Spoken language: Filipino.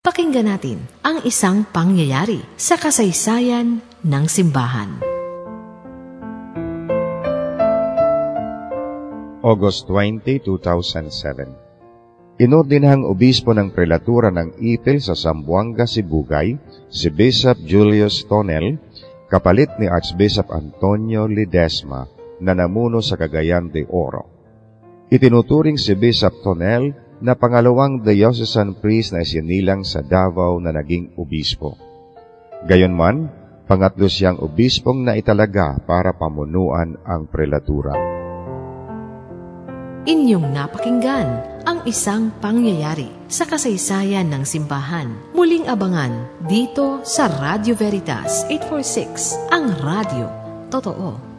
Pakinggan natin ang isang pangyayari sa kasaysayan ng simbahan. August 20, 2007 Inordinahang obispo ng prelatura ng Ipil sa Zamboanga, Sibugay, si Bishop Julius Tonel, kapalit ni Archbishop Antonio Ledesma na namuno sa Cagayan de Oro. Itinuturing si Bishop Tonel na pangalawang diocesan priest na isinilang sa Davao na naging obispo. Gayonman, pangatlo siyang obispong na italaga para pamunuan ang prelatura. Inyong napakinggan ang isang pangyayari sa kasaysayan ng simbahan. Muling abangan dito sa Radio Veritas 846, ang radio. Totoo.